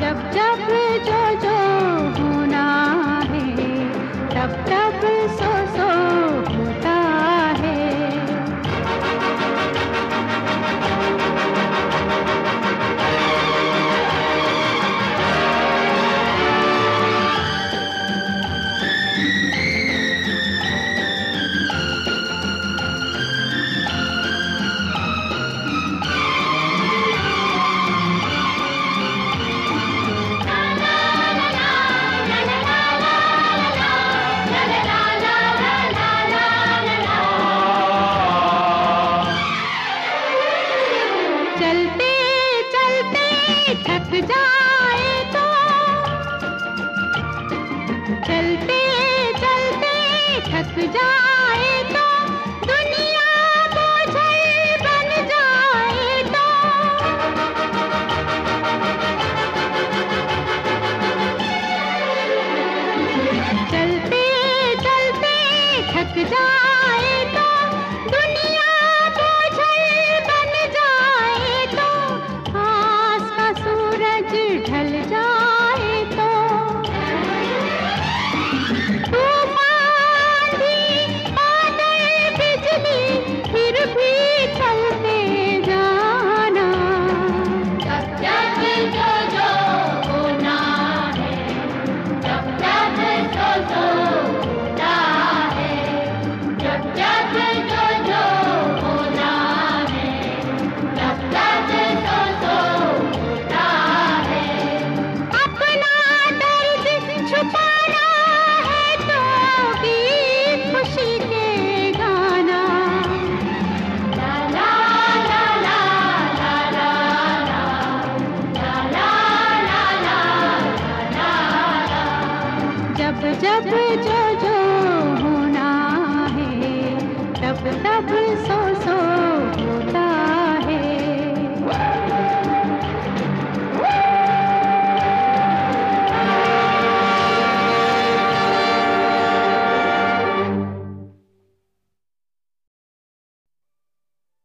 जब जब जो जो होना है तब तब बस जाए तो। चलते चलते थक जाए तो। दुनिया तो बोझल बन जाए तो। चलते चलते थक जाए जब जो जो